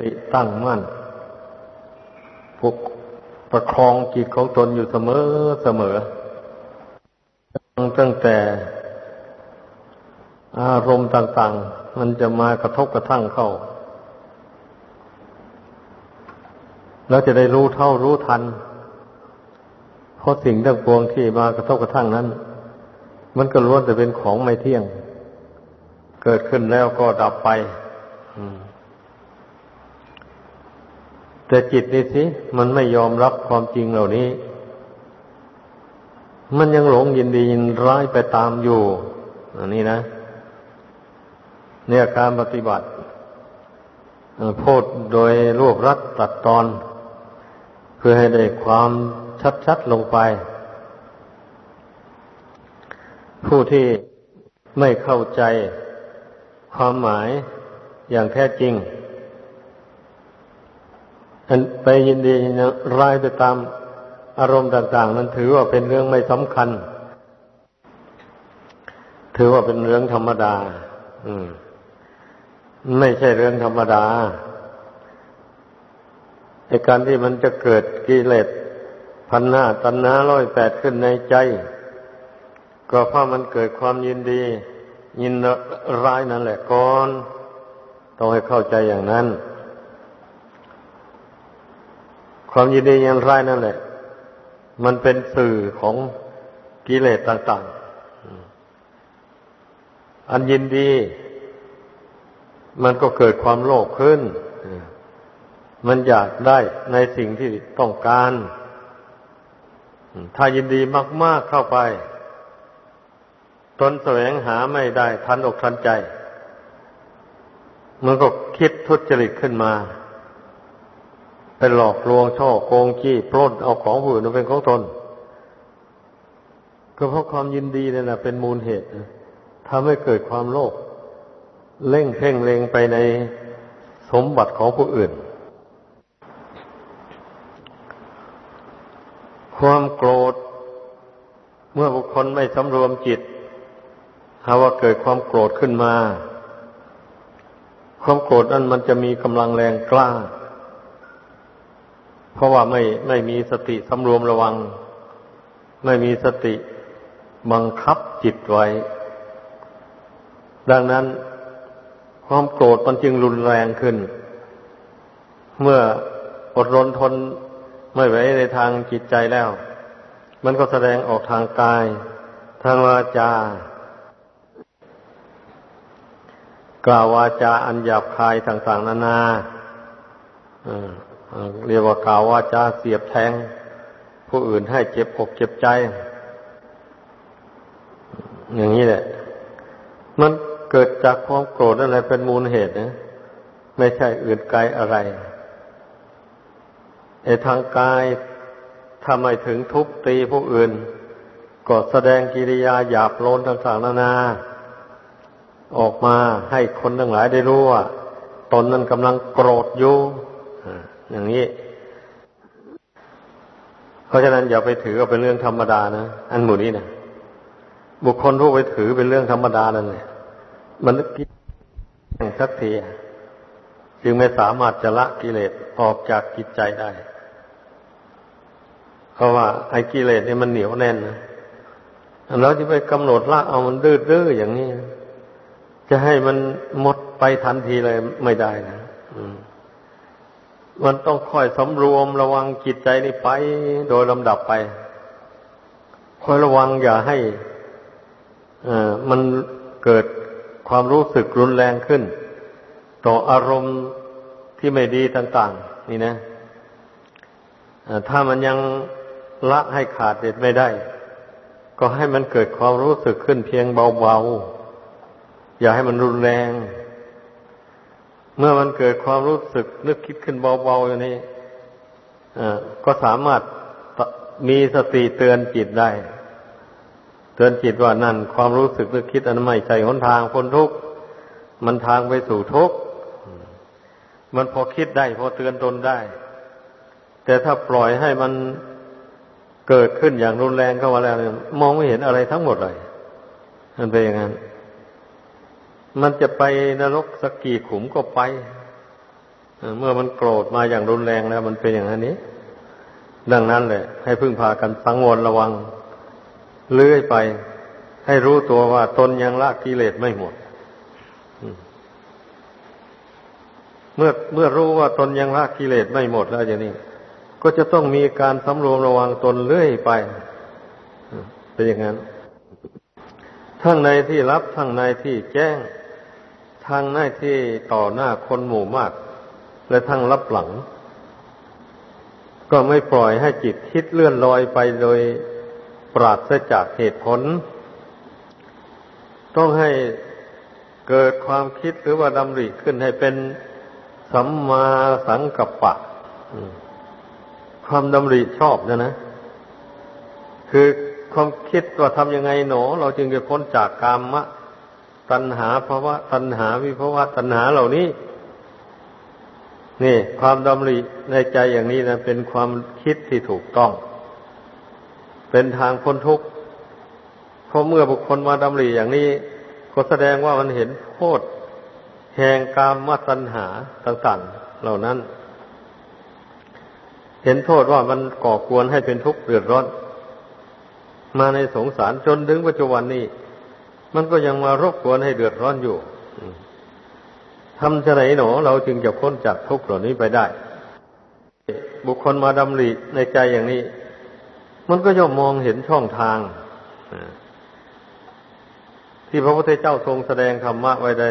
ติตั้งมั่นปกประคองจิตของตนอยู่เสมอเสมอ ตั้งแต่อารมณ์ต่าง ๆ มันจะมากระทบกระทั่งเข้าแล้วจะได้รู้เท่ารู้ทัน เพราะสิ่งทั้งปวงที่มากระทบกระทั่งนั้น มันก็ล้วนแต่เป็นของไม่เที่ยง เกิดขึ้นแล้วก็ดับไป อืม แต่จิตนี่สิ มันไม่ยอมรับความจริงเหล่านี้ มันยังหลงยินดียินร้ายไปตามอยู่ อันนี้นะเนี่ยการปฏิบัติพูดโดยรวบรัดตัดตอน เพื่อให้ได้ความชัดๆลงไป ผู้ที่ไม่เข้าใจความหมายอย่างแท้จริง ไปยินดีร้ายไปตามอารมณ์ต่าง ๆ นั้นถือว่าเป็นเรื่องไม่สำคัญ ถือว่าเป็นเรื่องธรรมดา อืม ไม่ใช่เรื่องธรรมดาในการที่มันจะเกิดกิเลสพันหน้าตันหน้าร้อยแปดขึ้นในใจ ก็เพราะมันเกิดความยินดี ยินร้ายนั่นแหละก่อน ต้องให้เข้าใจอย่างนั้น ความยินดียินร้ายนั่นแหละ มันเป็นสื่อของกิเลสต่างๆ อันยินดี มันก็เกิดความโลภขึ้น มันอยากได้ในสิ่งที่ต้องการ ถ้ายินดีมาก ๆเข้าไป ตนแสวงหาไม่ได้ ทันอกทันใจ มันก็คิดทุจริตขึ้นมา ไปหลอกลวงช่อโกงขี้ปล้นเอาของผู้อื่นเป็นของตน ก็เพราะความยินดีนี่แหละเป็นมูลเหตุทำให้เกิดความโลภเล่งเพ่งเลงไปในสมบัติของผู้อื่น ความโกรธ เมื่อบุคคลไม่สำรวมจิตหาว่าเกิดความโกรธขึ้นมา ความโกรธนั้นมันจะมีกำลังแรงกล้า เพราะว่าไม่ไม่มีสติสำรวมระวัง ไม่มีสติบังคับจิตไว้ ดังนั้นความโกรธมันจึงรุนแรงขึ้น เมื่ออดรนทนไม่ไหวในทางจิตใจแล้ว มันก็แสดงออกทางกาย ทางวาจากล่าววาจาอันหยาบคายต่าง ๆ นานา เรียกว่ากล่าวว่าจะเสียบแทง ผู้อื่นให้เจ็บอกเจ็บใจ อย่างนี้แหละ มันเกิดจากความโกรธอะไรเป็นมูลเหตุนะไม่ใช่อื่นไกลอะไรไอ้ทางกายถ้าไมถึงทุบตีผู้อื่น ก็แสดงกิริยาหยาบโลนต่างๆนานา ออกมาให้คนทั้งหลายได้รู้ว่า ตนนั้นกำลังโกรธอยู่ อย่างนี้ เพราะฉะนั้นอย่าไปถือว่าเป็นเรื่องธรรมดานะ อันหมู่นี้นะบุคคลผู้ไปถือเป็นเรื่องธรรมดานั่นแหละมันกินสักทีจึงไม่สามารถจะละกิเลสออกจากจิตใจได้ เพราะว่าไอ้กิเลสเนี่ยมันเหนียวแน่นนะเราจะไปกำหนดละเอามันดื้อๆอย่างนี้ จะให้มันหมดไปทันทีเลยไม่ได้นะอืม มันต้องค่อยสำรวมระวังจิตใจนี่ไป โดยลำดับไปค่อยระวังอย่าให้มันเกิดความรู้สึกรุนแรงขึ้น ต่ออารมณ์ที่ไม่ดีต่าง ๆ นี่นะถ้ามันยังละให้ขาดเด็ดไม่ได้ ก็ให้มันเกิดความรู้สึกขึ้นเพียงเบาๆ อย่าให้มันรุนแรง เมื่อมันเกิดความรู้สึกนึกคิดขึ้นเบาๆอย่างนี้ก็สามารถมีสติเตือนจิตได้ เตือนจิตว่านั่น ความรู้สึกนึกคิดอันไม่ใช่หนทางพ้นทุกข์มันทางไปสู่ทุกข์มันพอคิดได้ พอเตือนตนได้ แต่ถ้าปล่อยให้มันเกิดขึ้นอย่างรุนแรงเข้ามาแล้วมองไม่เห็นอะไรทั้งหมดเลยมันเป็นอย่างนั้น มันจะไปนรกสักกี่ขุมก็ไปเมื่อมันโกรธมาอย่างรุนแรงแล้ว มันเป็นอย่างนี้ ดังนั้นแหละ ให้พึ่งพากันสังวรระวัง เลื่อยไป ให้รู้ตัวว่าตนยังละกิเลสไม่หมดเมื่อเมื่อรู้ว่าตนยังละกิเลสไม่หมดแล้วอย่างนี้ ก็จะต้องมีการสำรวมระวังตนเรื่อยไปเป็นอย่างนั้น ทั้งในที่รับทั้งในที่แจ้ง ทั้งในที่ต่อหน้าคนหมู่มาก และทั้งรับหลัง ก็ไม่ปล่อยให้จิตคิดเลื่อนลอยไปโดยปราศจากเหตุผล ต้องให้เกิดความคิดหรือว่าดำริขึ้นให้เป็นสัมมาสังกัปปะความดำริชอบนะนะ คือความคิดว่าทำยังไงหนอ เราจึงจะพ้นจากกามะ ตัณหาภาวะตัณหาวิภาวะตัณหาเหล่านี้ นี่ ความดำริในใจอย่างนี้นะเป็นความคิดที่ถูกต้อง เป็นทางพ้นทุกข์เพราะเมื่อบุคคลมาดำริอย่างนี้ ก็แสดงว่ามันเห็นโทษแห่งกามมตัณหาต่างๆเหล่านั้น เห็นโทษว่ามันก่อกวนให้เป็นทุกข์เดือดร้อน มาในสงสารจนถึงปัจจุบันนี้ มันก็ยังมารบกวนให้เดือดร้อนอยู่ทำจะไหนหนอ เราจึงจะพ้นจากทุกข์เหล่านี้ไปได้ บุคคลมาดำริในใจอย่างนี้ มันก็ย่อมมองเห็นช่องทางที่พระพุทธเจ้าทรงแสดงธรรมะไว้ได้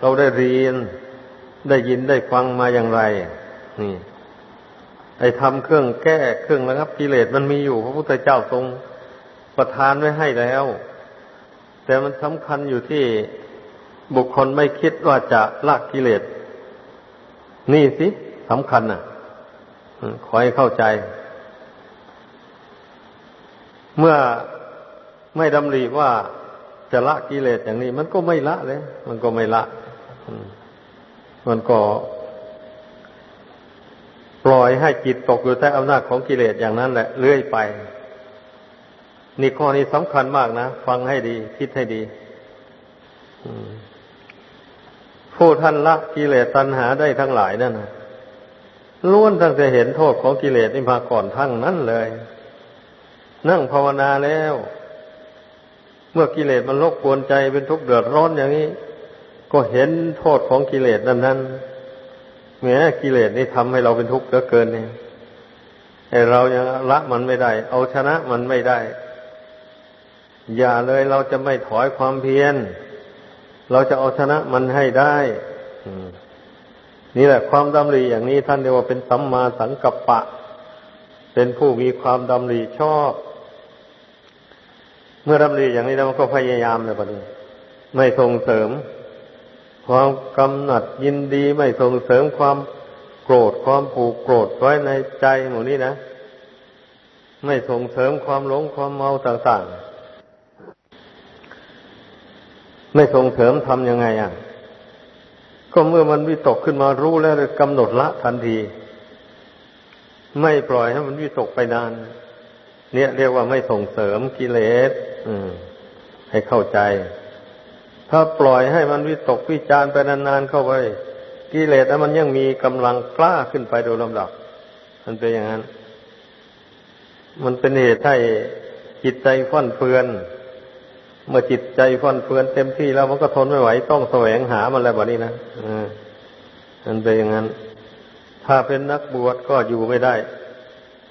เราได้เรียนได้ยินได้ฟังมาอย่างไร นี่ ไอ้ทำเครื่องแก้เครื่องระงับกิเลสมันมีอยู่ พระพุทธเจ้าทรงประทานไว้ให้แล้ว แต่มันสำคัญอยู่ที่บุคคลไม่คิดว่าจะละกิเลส นี่สิสำคัญน่ะขอให้เข้าใจ เมื่อไม่ดำริว่าจะละกิเลสอย่างนี้ มันก็ไม่ละเลย มันก็ไม่ละ มันก็ ปล่อยให้จิตตกอยู่ใต้อำนาจของกิเลสอย่างนั้นแหละเลื่อยไป นี่ข้อนี้สำคัญมากนะ ฟังให้ดี คิดให้ดีผู้ท่านละกิเลสตัณหาได้ทั้งหลายนั่นนะล้วนตั้งแต่เห็นโทษของกิเลสนี่มาก่อนทั้งนั้นเลย นั่งภาวนาแล้ว เมื่อกิเลสมันรบกวนใจเป็นทุกข์เดือดร้อนอย่างนี้ ก็เห็นโทษของกิเลสนั้นนั้นแม้กิเลสนี่ทำให้เราเป็นทุกข์เหลือเกินเนี่ยไอเรายังละมันไม่ได้ เอาชนะมันไม่ได้ อย่าเลยเราจะไม่ถอยความเพียร เราจะเอาชนะมันให้ได้นี่แหละความดำริอย่างนี้ท่านเรียกว่าเป็นสัมมาสังกัปปะ เป็นผู้มีความดำริชอบ เมื่อดำริอย่างนี้แล้วมันก็พยายามเลยปะนี้ไม่ส่งเสริม ความกำหนัดยินดีไม่ส่งเสริมความโกรธความผูกโกรธไว้ในใจหมู่นี้นะ ไม่ส่งเสริมความหลงความเมาต่างๆ ไม่ส่งเสริมทำยังไงอะ ก็เมื่อมันวิตกขึ้นมารู้แล้วกำหนดละทันที ไม่ปล่อยให้มันวิตกไปนาน เนี่ยเรียกว่าไม่ส่งเสริมกิเลสให้เข้าใจ ถ้าปล่อยให้มันวิตกวิจารไปนานๆเข้าไปกิเลสนั้นมันยังมีกำลังกล้าขึ้นไปโดยลำดับ มันเป็นอย่างนั้น มันเป็นเหตุให้จิตใจฟั่นเฟือน เมื่อจิตใจฟันเฟือนเต็มที่แล้วมันก็ทนไม่ไหวต้องแสวงหามันแล้วแบบนี้นะมันเป็นอย่างนั้น ถ้าเป็นนักบวชก็อยู่ไม่ได้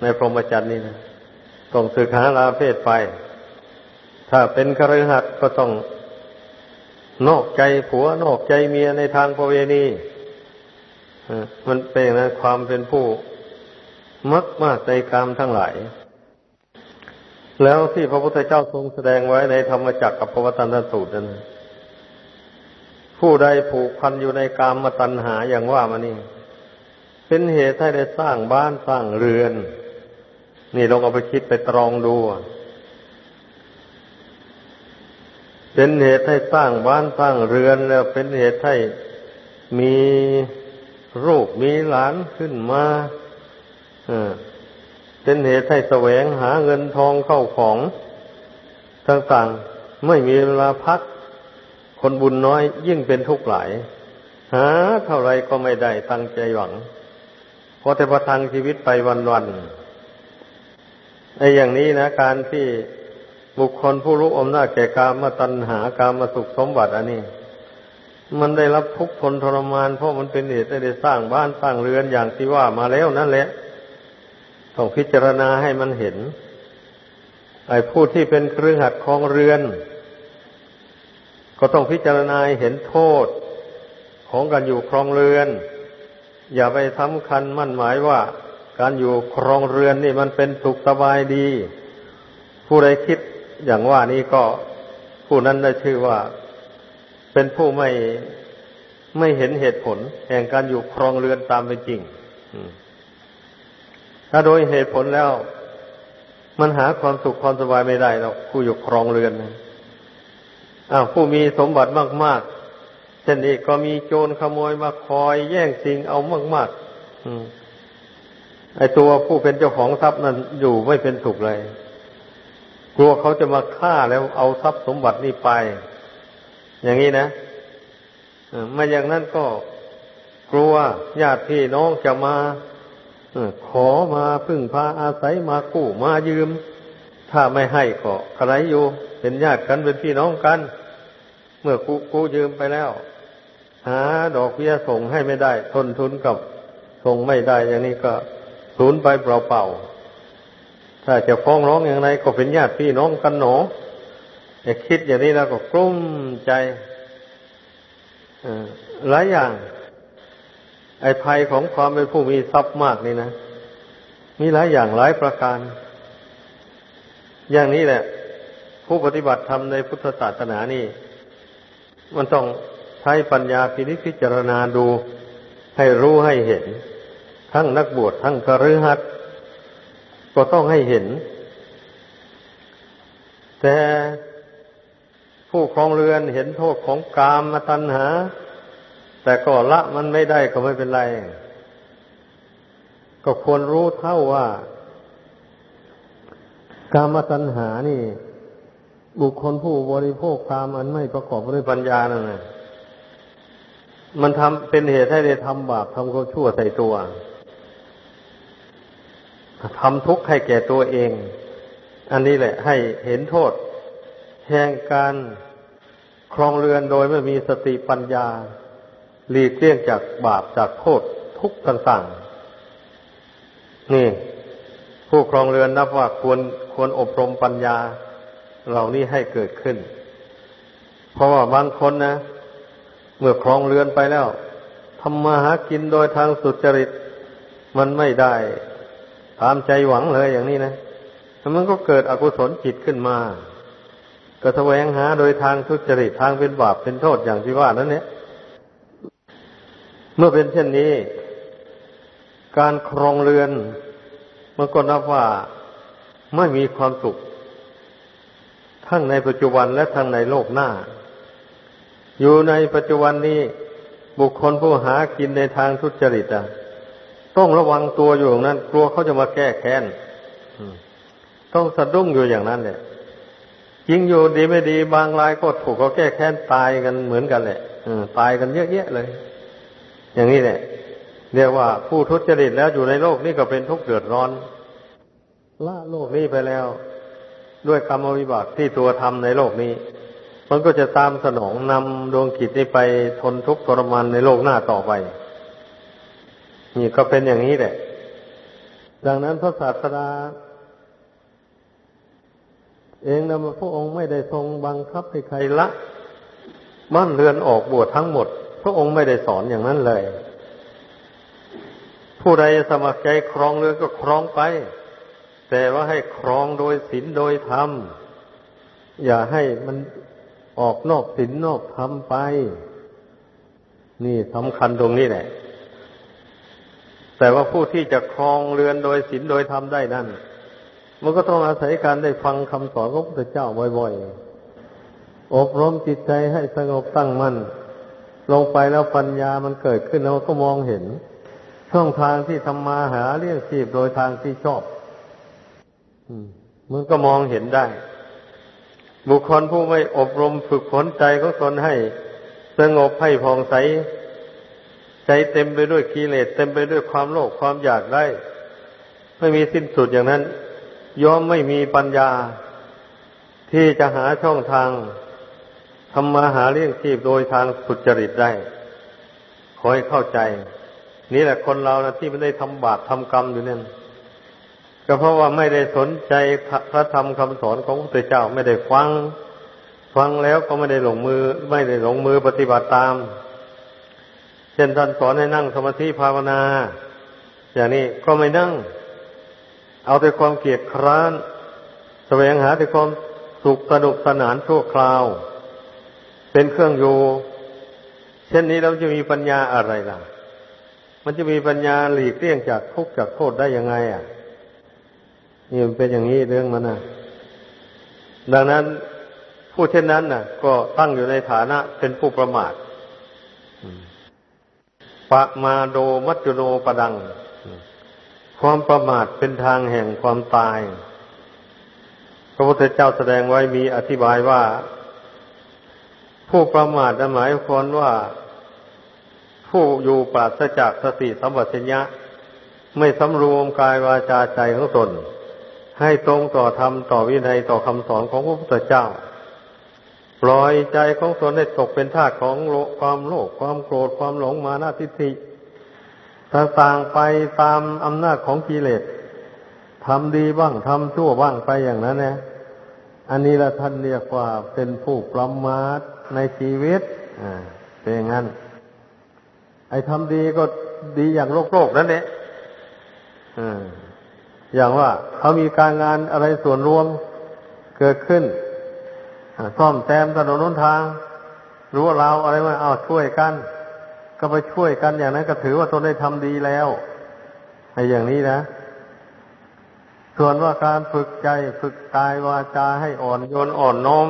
ในพรหมจรรย์นี่นะต้องศึกษาลาเพศไป ถ้าเป็นคฤหัสถ์ก็ต้องนอกใจผัวนอกใจเมียในทางประเวณีมันเป็นนะความเป็นผู้มักมากในกรรมทั้งหลาย แล้วที่พระพุทธเจ้าทรงแสดงไว้ในธรรมจักรกับพระวตันตสูตรนั้นผู้ใดผูกพันอยู่ในกามมตัณหาอย่างว่ามานี่ เป็นเหตุให้ได้สร้างบ้านสร้างเรือน นี่ลองเอาไปคิดไปตรองดูเป็นเหตุให้สร้างบ้านสร้างเรือนแล้วเป็นเหตุให้มีรูปมีหลานขึ้นมา เป็นเหตุให้แสวงหาเงินทองเข้าของต่างๆ ไม่มีเวลาพัก คนบุญน้อยยิ่งเป็นทุกข์หลาย หาเท่าไรก็ไม่ได้ตั้งใจหวังพราะแต่ประทังชีวิตไปวันๆไอ้อย่างนี้นะ การที่บุคคลผู้รู้อำนาจแก่กามมาตัณหากามมาสุขสมบัติอันนี้ มันได้รับทุกข์ทนทรมานเพราะมันเป็นเหตุได้สร้างบ้านสร้างเรือนอย่างที่ว่ามาแล้วนั่นแหละ ต้องพิจารณาให้มันเห็น ไอ้ผู้ที่เป็นเครือขัดคองเรือน ก็ต้องพิจารณาเห็นโทษของการอยู่ครองเรือน อย่าไปสำคัญมั่นหมายว่า การอยู่ครองเรือนนี่มันเป็นสุขสบายดี ผู้ใดคิดอย่างว่านี้ก็ผู้นั้นได้ชื่อว่า เป็นผู้ไม่ไม่เห็นเหตุผล แห่งการอยู่ครองเรือนตามเป็นจริง ถ้าโดยเหตุผลแล้ว มันหาความสุขความสบายไม่ได้หรอกผู้อยู่ครองเรือนอ้าวผู้มีสมบัติมากๆเช่นนี้ก็มีโจรขโมยมาคอยแย่งสิ่งเอามากๆไอตัวผู้เป็นเจ้าของทรัพย์นั้นอยู่ไม่เป็นสุขเลย กลัวเขาจะมาฆ่าแล้วเอาทรัพย์สมบัตินี้ไป อย่างนี้นะมาอย่างนั้นก็กลัวญาติพี่น้องจะมา ขอมาพึ่งพาอาศัยมากู้มายืม ถ้าไม่ให้ก็ใครอยู่เป็นญาติกันเป็นพี่น้องกัน เมื่อกู้กู้ยืมไปแล้ว หา ดอกเบี้ยส่งให้ไม่ได้ทนทุนกับส่งไม่ได้ อย่างนี้ก็สูญไปเปล่าๆถ้าจะฟ้องร้องอย่างไรก็เป็นญาติพี่น้องกันหนออย่าคิดอย่างนี้แล้วก็กลุ้มใจหลายอย่าง ไอ้ภัยของความเป็นผู้มีทรัพย์มากนี่นะ มีหลายอย่างหลายประการ อย่างนี้แหละ ผู้ปฏิบัติธรรมในพุทธศาสนานี่ มันต้องใช้ปัญญาพินิจพิจารณาดู ให้รู้ให้เห็น ทั้งนักบวชทั้งกฤหัสก็ต้องให้เห็น แต่ผู้ครองเรือนเห็นโทษของกามตัณหา แต่ก็ละมันไม่ได้ก็ไม่เป็นไร ก็ควรรู้เท่าว่า กามตัณหานี่ บุคคลผู้บริโภคกามอันไม่ประกอบด้วยปัญญานั่นแหละมันทำเป็นเหตุให้ได้ทำบาปทำความชั่วใส่ตัวทำทุกข์ให้แก่ตัวเอง อันนี้แหละ ให้เห็นโทษแห่งการครองเรือนโดยไม่มีสติปัญญา หลีกเลี่ยงจากบาปจากโทษทุกต่างๆ นี่ ผู้ครองเรือนนับว่าควรควรอบรมปัญญา เหล่านี้ให้เกิดขึ้น เพราะว่าบางคนนะ เมื่อครองเรือนไปแล้วทำมาหากินโดยทางสุจริต มันไม่ได้ตามใจหวังเลยอย่างนี้นะมันก็เกิดอกุศลจิตขึ้นมา ก็แสวงหาโดยทางทุจริตทางเป็นบาปเป็นโทษอย่างที่ว่านั้นเนี่ย เมื่อเป็นเช่นนี้ การครองเรือนมันก็นับว่าไม่มีความสุข ทั้งในปัจจุบันและทั้งในโลกหน้า อยู่ในปัจจุบันนี้บุคคลผู้หากินในทางทุจริตอะต้องระวังตัวอยู่อย่างนั้น กลัวเขาจะมาแก้แค้นต้องสะดุ้งอยู่อย่างนั้นเนี่ยจริงอยู่ดีไม่ดีบางรายก็ถูกเขาแก้แค้นตายกันเหมือนกันแหละตายกันเยอะแยะเลย อย่างนี้แหละเรียกว่าผู้ทุจริตแล้วอยู่ในโลกนี้ก็เป็นทุกข์เดือดร้อนละโลกนี้ไปแล้ว ด้วยกรรมวิบากที่ตัวทำในโลกนี้ มันก็จะตามสนองนำดวงกิจนี้ไปทนทุกข์ทรมานในโลกหน้าต่อไป นี่ก็เป็นอย่างนี้แหละ ดังนั้นพระศาสดาเองนะพระองค์ไม่ได้ทรงบังคับให้ใครละบ้านเรือนออกบวชทั้งหมด พระองค์ไม่ได้สอนอย่างนั้นเลย ผู้ใดสมัครใจครองเรือนก็ครองไป แต่ว่าให้ครองโดยศีลโดยธรรม อย่าให้มันออกนอกศีลนอกธรรมไป นี่สำคัญตรงนี้แหละ แต่ว่าผู้ที่จะครองเรือนโดยศีลโดยธรรมได้นั่นมันก็ต้องอาศัยการได้ฟังคำสอนของพระเจ้าบ่อยๆ อบรมจิตใจให้สงบตั้งมัน่น ลงไปแล้วปัญญามันเกิดขึ้นแล้วก็มองเห็น ช่องทางที่ทำมาหาเลี้ยงชีพโดยทางที่ชอบมันก็มองเห็นได้ บุคคลผู้ไม่อบรมฝึกฝนใจของตนให้ สงบให้ผ่องใส ใจเต็มไปด้วยกิเลสเต็มไปด้วยความโลภความอยากได้ ไม่มีสิ้นสุดอย่างนั้น ยอมไม่มีปัญญา ที่จะหาช่องทาง ทำมาหาเลี้ยงชีพโดยทางสุจริตได้ ขอให้เข้าใจ นี่แหละคนเรานะที่ไม่ได้ทำบาปทำกรรมอยู่นั่นก็เพราะว่าไม่ได้สนใจพระธรรมคำสอนของพระเจ้าไม่ได้ฟัง ฟังแล้วก็ไม่ได้ลงมือ ไม่ได้ลงมือปฏิบัติตาม เช่นท่านสอนให้นั่งสมาธิภาวนา อย่างนี้ก็ไม่นั่ง เอาแต่ความเกียดคร้าน แสวงหาแต่ความสุขสนุกสนานชั่วคราว เป็นเครื่องอยู่ เช่นนี้เราจะมีปัญญาอะไรล่ะ มันจะมีปัญญาหลีกเลี่ยงจากทุกข์จากโทษได้ยังไง อะนี่มันเป็นอย่างนี้เรื่องมันนะดังนั้นผู้เช่นนั้นน่ะ ก็ตั้งอยู่ในฐานะเป็นผู้ประมาทปะมาโดมัจจุโนปดัง ความประมาทเป็นทางแห่งความตาย พระพุทธเจ้าแสดงไว้มีอธิบายว่า ผู้ประมาทหมายความว่าผู้อยู่ปราศจากสติสัมปชัญญะ ไม่สำรวมกายวาจาใจของตน ให้ตรงต่อธรรมต่อวินัยต่อคำสอนของพระพุทธเจ้า ปล่อยใจของตนให้ตกเป็นทาสของโลความโลภความโกรธความหลงมานาทิฏฐิต่างๆไปตามอำนาจของกิเลสทำดีบ้างทำชั่วบ้างไปอย่างนั้นนะ อันนี้ละท่านเรียกว่าเป็นผู้ประมาท ในชีวิตเป็นอย่างนั้น ไอ้ทำดีก็ดีอย่างโลกโลกนั่นแหละอ่าอย่างว่าเขามีการงานอะไรส่วนรวมเกิดขึ้นซ่อมแซมถนนนนทางรู้ว่าเราอะไรมาเอาช่วยกัน ก็ไปช่วยกันอย่างนั้นก็ถือว่าตนได้ทำดีแล้วไอ้อย่างนี้นะ ส่วนว่าการฝึกใจฝึกกายวาจาให้อ่อนโยนอ่อนน้อม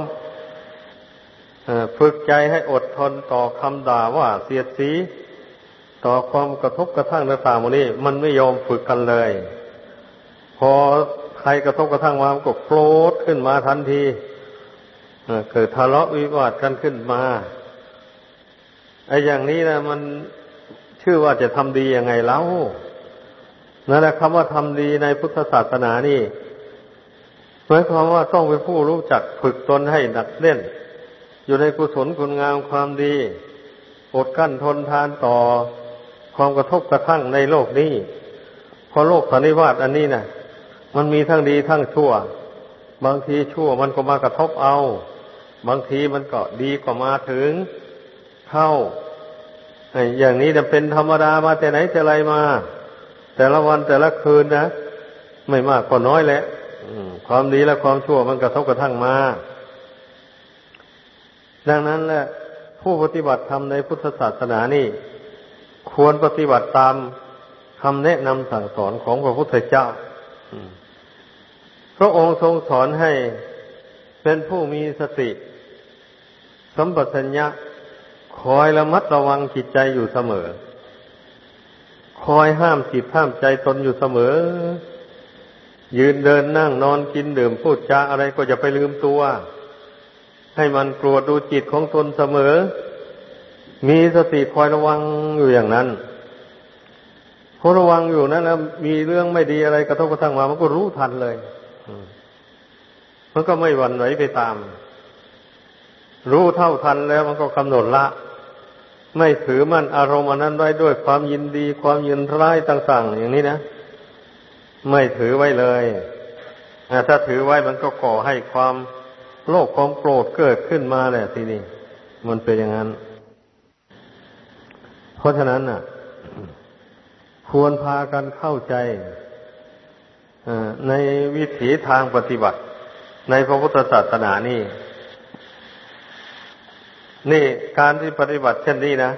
ฝึกใจให้อดทนต่อคำด่าว่าเสียดสี ต่อความกระทบกระทั่งต่างๆมันนี้ มันไม่ยอมฝึกกันเลย พอใครกระทบกระทั่งมามก็โกรธขึ้นมาทันทีเกิดทะเลาะวิวาทกันขึ้นมาไอ้อย่างนี้นะมันชื่อว่าจะทำดียังไงเล่านั่นแหละคำว่าทำดีในพุทธศาสนานี่หมายความว่าต้องเป็นผู้รู้จักฝึกตนให้หนักเน่น อยู่ในกุศลคุณงามความดีอดกั้นทนทานต่อความกระทบกระทั่งในโลกนี้เพอโลกสันนิวาตอันนี้นะมันมีทั้งดีทั้งชั่ว บางทีชั่วมันก็มากระทบเอา บางทีมันก็ดีก็มาถึงเข้าอย่างนี้จะเป็นธรรมดามาแต่ไหนแต่ไรมา แต่ละวันแต่ละคืนนะไม่มากก็น้อยแหละความดีและความชั่วมันกระทบกระทั่งมา ดังนั้นแหละผู้ปฏิบัติธรรมในพุทธศาสนานี่ ควรปฏิบัติตามคำแนะนำสั่งสอนของพระพุทธเจ้าพระองค์ทรงสอนให้เป็นผู้มีสติ สัมปชัญญะคอยระมัดระวังจิตใจอยู่เสมอ คอยห้ามจิตห้ามใจตนอยู่เสมอ ยืนเดินนั่งนอนกินดื่มพูดจาอะไรก็จะไปลืมตัว ให้มันกลัวดูจิตของตนเสมอ มีสติคอยระวังอยู่อย่างนั้นพอระวังอยู่นั้นนะมีเรื่องไม่ดีอะไรกระทบกระทั่งมา มันก็รู้ทันเลยมันก็ไม่หวั่นไหวไปตาม รู้เท่าทันแล้วมันก็กำหนดละ ไม่ถือมั่นอารมณ์อันนั้นไว้ด้วยความยินดีความยินร้ายต่าง ๆ อย่างนี้นะไม่ถือไว้เลยถ้าถือไว้มันก็ก่อให้ความ โลภความโกรธเกิดขึ้นมาแหละทีนี้มันเป็นอย่างนั้น เพราะฉะนั้นน่ะ ควรพากันเข้าใจในวิถีทางปฏิบัติ ในพระพุทธศาสนานี่ นี่การที่ปฏิบัติเช่นนี้นะ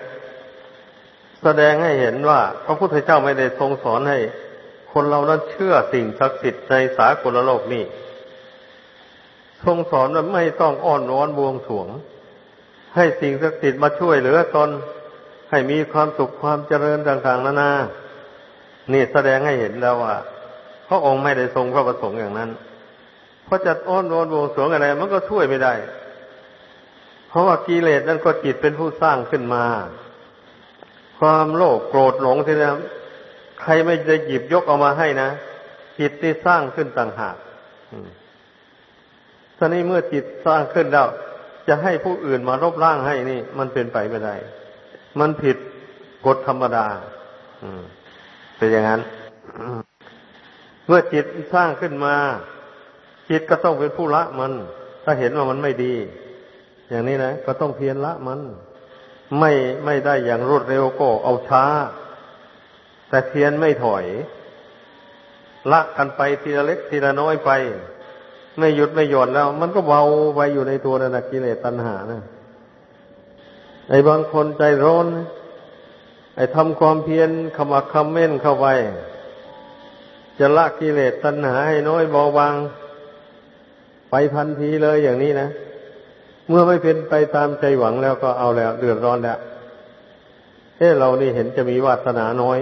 แสดงให้เห็นว่า พระพุทธเจ้าไม่ได้ทรงสอนให้ คนเรานั้นเชื่อสิ่งศักดิ์สิทธิ์ในสากลโลกนี่ ทรงสอนว่าไม่ต้องอ้อนวอนบวงสวง ให้สิ่งศักดิ์สิทธิ์มาช่วยเหลือตนให้มีความสุขความเจริญต่างๆนานา นี่แสดงให้เห็นแล้วว่าพระองค์ไม่ได้ทรงพระประสงค์อย่างนั้น เพราะจะอ้อนวอนบวงสวงอะไร มันก็ช่วยไม่ได้ เพราะว่ากิเลสนั้นก็จิตเป็นผู้สร้างขึ้นมาคความโลภโกรธหลงที่นะใครไม่ได้หยิบยกเอามาให้นะจิตที่สร้างขึ้นต่างหาก ท่านี้เมื่อจิตสร้างขึ้นแล้ว จะให้ผู้อื่นมารบร่างให้นี่ มันเป็นไปไม่ได้ มันผิดกฎธรรมดาเป็นอย่างนั้นเมื่อจิตสร้างขึ้นมา จิตก็ต้องเป็นผู้ละมัน ถ้าเห็นว่ามันไม่ดี อย่างนี้นะก็ต้องเพียรละมัน ไม่ไม่ได้อย่างรวดเร็วก็เอาช้า แต่เพียรไม่ถอย ละกันไปทีละเล็กทีละน้อยไป ไม่หยุดไม่หย่อนแล้ว มันก็เบาไปอยู่ในตัวนั่นกิเลสตัณหานะไอ้บางคนใจร้อนไอ้ทำความเพียรขมักคำเม่นเข้าไป จะละกิเลสตัณหาให้น้อยเบาบางไปทันทีเลยอย่างนี้นะ เมื่อไม่เป็นไปตามใจหวังแล้วก็เอาแล้ว เดือดร้อนแล้วเฮ้เรานี่เห็นจะมีวาสนาน้อย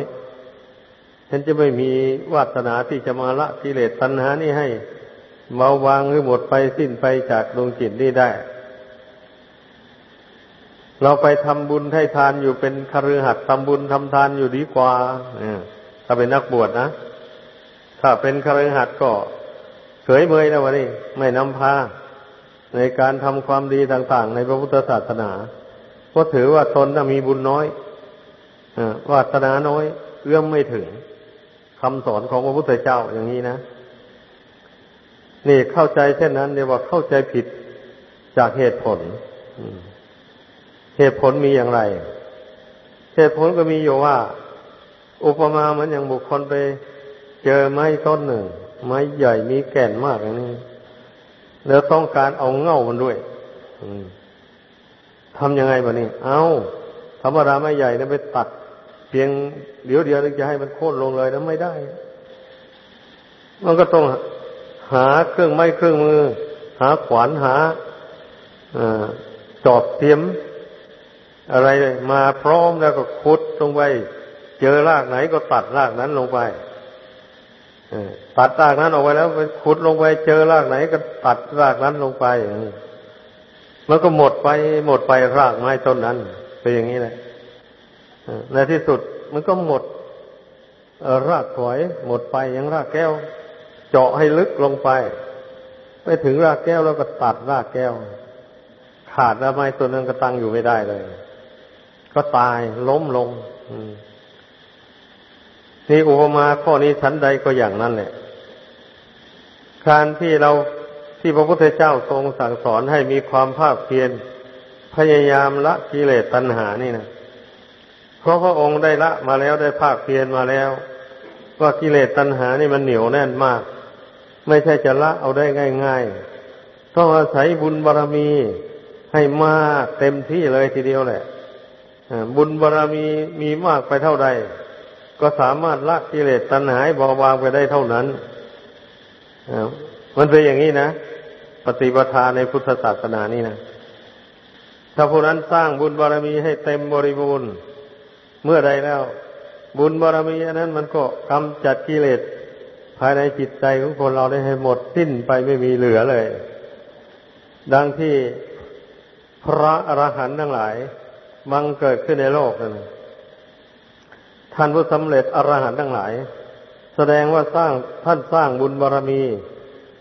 เห็นจะไม่มีวาสนาที่จะมาละกิเลสตัณหานี่ให้ เบาบางหรือหมดไปสิ้นไปจากดวงจิตนี่ได้ เราไปทำบุญให้ทานอยู่เป็นคฤหัสถ์ทำบุญทำทานอยู่ดีกว่าถ้าเป็นนักบวชนะ ถ้าเป็นคฤหัสถ์ก็เฉยเมยนะวะนี่ไม่นำพาในการทำความดีต่าง ๆ ในพระพุทธศาสนาก็ถือว่าตนมีบุญน้อยวาสนาน้อย เอื้อมไม่ถึงคำสอนของพระพุทธเจ้าอย่างนี้นะ นี่เข้าใจเช่นนั้นเรียกว่าเข้าใจผิดจากเหตุผลเหตุผลมีอย่างไร เหตุผลก็มีอยู่ว่า อุปมาเหมือนอย่างบุคคลไป เจอไม้ต้นหนึ่ง ไม้ใหญ่มีแก่นมากอย่างนี้แล้วต้องการเอาเง่ามันด้วยทำยังไงบะนี่เอาธรรมดาไม้ใหญ่เนี่ยไปตัด เพียงเดี๋ยวเดียวจะให้มันโค่นลงเลยนะไม่ได้ มันก็ต้อง หาเครื่องไม้เครื่องมือ หาขวานหาจอบเทียม อะไรมาพร้อมแล้วก็ขุดลงไป เจอรากไหนก็ตัดรากนั้นลงไปตัดรากนั้นออกไปแล้วไปขุดลงไป เจอรากไหนก็ตัดรากนั้นลงไปอย่างนี้มันก็หมดไปหมดไปรากไม้ต้นนั้นเป็นอย่างนี้แหละในที่สุดมันก็หมดรากถอย หมดไปอย่างรากแก้ว เจาะให้ลึกลงไป ไปถึงรากแก้วแล้วก็ตัดรากแก้ว ขาดแล้วไม้ต้นนั้นก็ตั้งอยู่ไม่ได้เลย ก็ตายล้มลงนี่อุปมาข้อนี้ชั้นใดก็อย่างนั้นแหละการที่เราที่พระพุทธเจ้าทรงสั่งสอนให้มีความภาคเพียรพยายามละกิเลสตัณหานี่นะเพราะพระองค์ได้ละมาแล้วได้ภาคเพียรมาแล้ว ว่ากิเลสตัณหานี่มันเหนียวแน่นมาก ไม่ใช่จะละเอาได้ง่ายๆต้องอาศัยบุญบารรมีให้มากเต็มที่เลยทีเดียวแหละบุญบารรมีมีมากไปเท่าใด ก็สามารถละกิเลสตัณหาเบาบางไปได้เท่านั้นมันเป็นอย่างนี้นะปฏิปทาในพุทธศาสนานี่นะถ้าผู้นั้นสร้างบุญบารมีให้เต็มบริบูรณ์เมื่อใดแล้ว บุญบารมีอันนั้นมันก็กำจัดกิเลส ภายในจิตใจของคนเราได้ให้หมดสิ้นไปไม่มีเหลือเลย ดังที่พระอรหันต์ทั้งหลายบังเกิดขึ้นในโลกนั่นท่านผู้สำเร็จอรหันต์ทั้งหลาย แสดงว่าสร้างท่านสร้างบุญบารรมี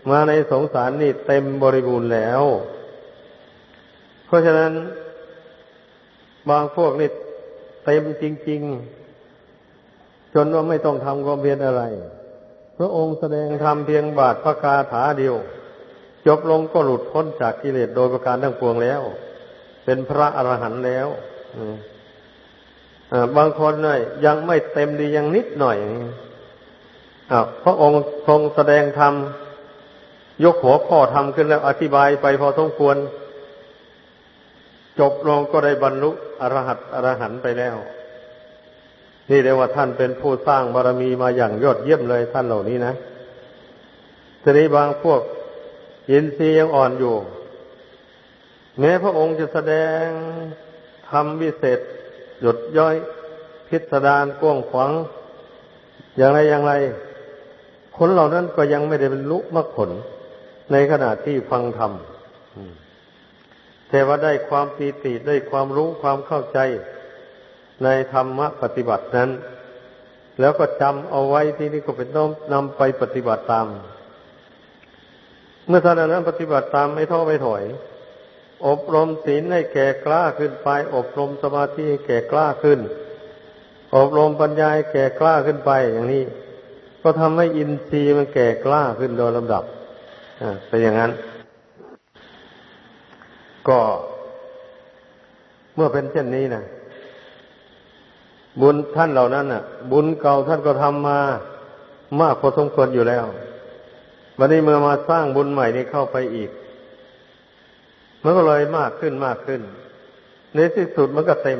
มาในสงสารนี่เต็มบริบูรณ์แล้ว เพราะฉะนั้น บางพวกนี่เต็มจริง ๆ จนว่าไม่ต้องทำความเพียรอะไร พระองค์แสดงทำเพียงบาทพระคาถาเดียว จบลงก็หลุดพ้นจากกิเลสโดยประการทั้งปวงแล้ว เป็นพระอรหันต์แล้วบางคนน่ยยังไม่เต็มดียังนิดหน่อยพระองค์ทรงแสดงธรรมยกหัวข้อธรรมขึ้นแล้วอธิบายไปพอสมควร จบลงก็ได้บรรลุอรหัตอรหันไปแล้ว นี่เรียกว่าท่านเป็นผู้สร้างบารมีมาอย่างยอดเยี่ยมเลยท่านเหล่านี้นะทีนี้บางพวกยินซียังอ่อนอยู่แม้พระองค์จะแสดงธรรมวิเศษ หยดย่อย พิสดารกว้างขวางอย่างไรอย่างไร คนเหล่านั้นก็ยังไม่ได้บรรลุมรรคผล ในขณะที่ฟังธรรมแต่ว่าได้ความปีติได้ความรู้ความเข้าใจ ในธรรมะปฏิบัตินั้น แล้วก็จำเอาไว้ที่นี่ก็เป็นต้องนำไปปฏิบัติตาม เมื่อท่านนั้นปฏิบัติตามไม่ท้อไม่ถอย อบรมศีลให้แก่กล้าขึ้นไป อบรมสมาธิให้แก่กล้าขึ้น อบรมปัญญาให้แก่กล้าขึ้นไปอย่างนี้ ก็ทำให้อินทรีย์มันแก่กล้าขึ้นโดยลำดับอ่าเป็นอย่างนั้น ก็เมื่อเป็นเช่นนี้นะ บุญท่านเหล่านั้นน่ะ บุญเก่าท่านก็ทำมามากพอสมควรอยู่แล้ววันนี้เมื่อมาสร้างบุญใหม่นี้เข้าไปอีก มันก็เลยมากขึ้นมากขึ้น ในที่สุดมันก็เต็ม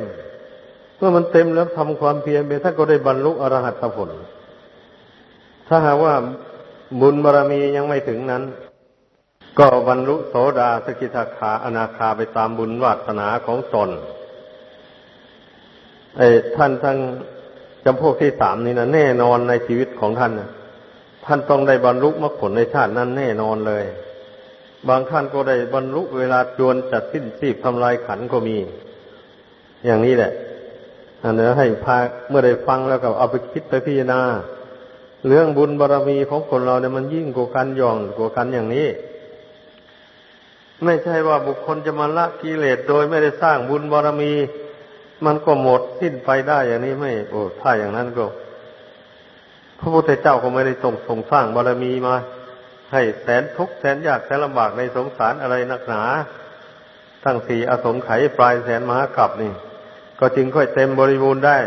เมื่อมันเต็มแล้วทำความเพียรไปท่านก็ได้บรรลุอรหัตผล ถ้าหากว่าบุญบารรมียังไม่ถึงนั้น ก็บรรลุโสดาสกิทาคาอนาคาไปตามบุญวาสนาของตน ไอ้ท่านทั้งจำพวกที่สามนี่นะแน่นอนในชีวิตของท่านนะท่านต้องได้บรรลุมรรคผลในชาตินั้นแน่นอนเลย บางท่านก็ได้บรรลุเวลาจวนจัดสิ้นชีพทำลายขันก็มี อย่างนี้แหละอันนี้ให้พาเมื่อได้ฟังแล้วก็เอาไปคิดไปพิจารณา เรื่องบุญบารรมีของคนเราเนี่ยมันยิ่งกว่ากันย่องกว่ากันอย่างนี้ ไม่ใช่ว่าบุคคลจะมาละกิเลสโดยไม่ได้สร้างบุญบารรมี มันก็หมดสิ้นไปได้อย่างนี้ไม่โอ้ถ้าอย่างนั้นก็ พระพุทธเจ้าก็ไม่ได้ทรงทรงสร้างบารมีมา ให้แสนทุกข์แสนยากแสนลำบากในสงสารอะไรนักหนา ทั้งสี่อสงไขยปลายแสนมหากรัปนี่ ก็จึงค่อยเต็มบริบูรณ์ได้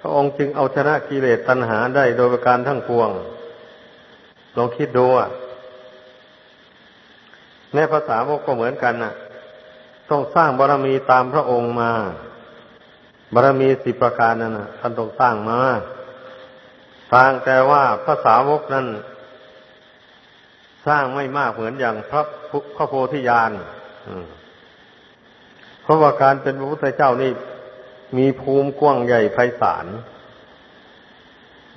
พระองค์จึงเอาชนะกิเลสตัณหาได้โดยประการทั้งปวงลองคิดดูอะแม้ภาษาโมกก็เหมือนกันน่ะ ต้องสร้างบารมีตามพระองค์มา บารมีสิประการนั้นท่านต้องสร้างมาต่างแต่ว่าพระสาวกนั้น สร้างไม่มากเหมือนอย่างพระพระโพธิญาณเพราะว่าการเป็นพระพุทธเจ้านี่มีภูมิกว้างใหญ่ไพศาล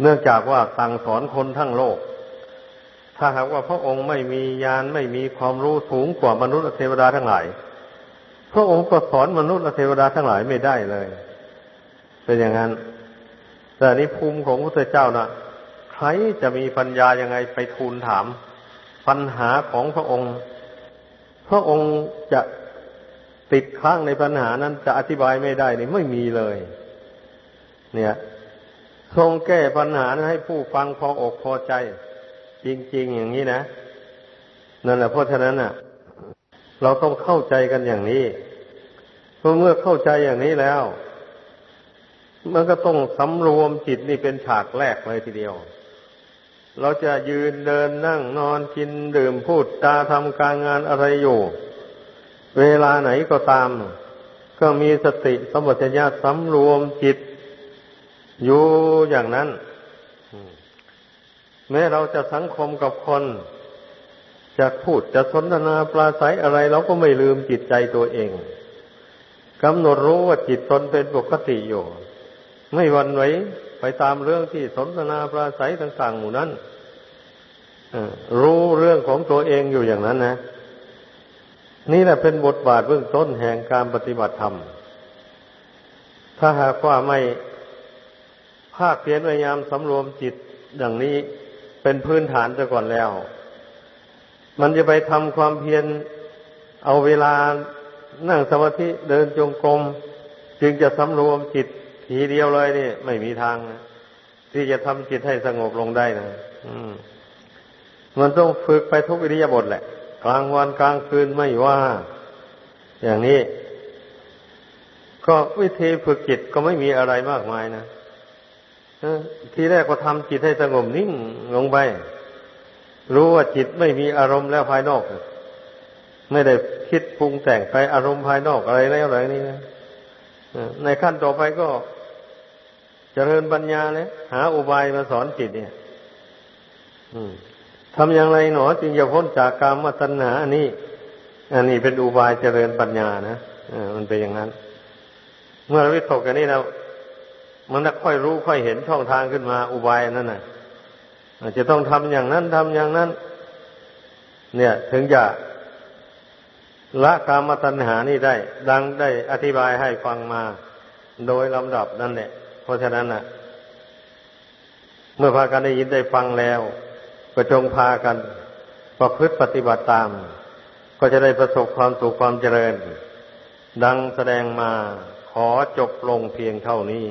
เนื่องจากว่าสั่งสอนคนทั้งโลก ถ้าหากว่าพระองค์ไม่มีญาณไม่มีความรู้สูงกว่ามนุษย์เทวดาทั้งหลาย พระองค์ก็สอนมนุษย์เทวดาทั้งหลายไม่ได้เลย เป็นอย่างนั้น แต่นี้ภูมิของพระพุทธเจ้านะ่ะ ใครจะมีปัญญายังไงไปทูลถาม ปัญหาของพระองค์ พระองค์จะติดค้างในปัญหานั้นจะอธิบายไม่ได้นี่ไม่มีเลย เนี่ย ทรงแก้ปัญหาให้ผู้ฟังพออกพอใจ จริง ๆ อย่างนี้นะนั่นแหละเพราะฉะนั้นอะ เราต้องเข้าใจกันอย่างนี้เพราะเมื่อเข้าใจอย่างนี้แล้ว มันก็ต้องสำรวมจิตนี่เป็นฉากแรกเลยทีเดียว เราจะยืนเดินนั่งนอนกินดื่มพูดจาทำการงานอะไรอยู่ เวลาไหนก็ตาม ก็มีสติสมบัติญาสำรวมจิต อยู่อย่างนั้น แม้เราจะสังคมกับคน จะพูดจะสนทนาปราศัยอะไรเราก็ไม่ลืมจิตใจตัวเองกำหนดรู้ว่าจิตตนเป็นปกติอยู่ ไม่วันไหวไปตามเรื่องที่สนทนาปราศัยต่าง ๆ หมู่นั้นรู้เรื่องของตัวเองอยู่อย่างนั้นนะ นี่แหละเป็นบทบาทเบื้องต้นแห่งการปฏิบัติธรรม ถ้าหากว่าไม่ภาคเพียรพยายามสำรวมจิตอย่างนี้เป็นพื้นฐานซะก่อนแล้ว มันจะไปทำความเพียรเอาเวลานั่งสมาธิเดินจงกรมจึงจะสำรวมจิต ทีเดียวเลยนี่ไม่มีทางนะที่จะทำจิตให้สงบลงได้นะมมันต้องฝึกไปทุกอิริยาบถแหละ กลางวันกลางคืนไม่ว่า อย่างนี้ ก็วิธีฝึกจิตก็ไม่มีอะไรมากมายนะทีแรกก็ทำจิตให้สงบนิ่งลงไป รู้ว่าจิตไม่มีอารมณ์แล้วภายนอก ไม่ได้คิดปรุงแต่งไปอารมณ์ภายนอกอะไรแล้วอะไรนี่นะในขั้นต่อไปก็ เจริญปัญญาเลยหาอุบายมาสอนจิตเนี่ยทำอย่างไรหนอ จึงจะพ้นจากกรรมตัณหาอันนี้ อันนี้เป็นอุบายเจริญปัญญานะมันเป็นอย่างนั้น เมื่อเราวิตกกันนี้แล้วมันจะค่อยรู้ค่อยเห็นช่องทางขึ้นมาอุบายนั่นน่ะจะต้องทำอย่างนั้นทำอย่างนั้น เนี่ย ถึงจะละกามตัณหานี่ได้ ดังได้อธิบายให้ฟังมา โดยลำดับนั่นแหละ ราะฉะนั้นน่ะเมื่อพากันได้ยินได้ฟังแล้ว ก็จงพากันประพฤติปฏิบัติตาม ก็จะได้ประสบความสุขความเจริญ ดังแสดงมาขอจบลงเพียงเท่านี้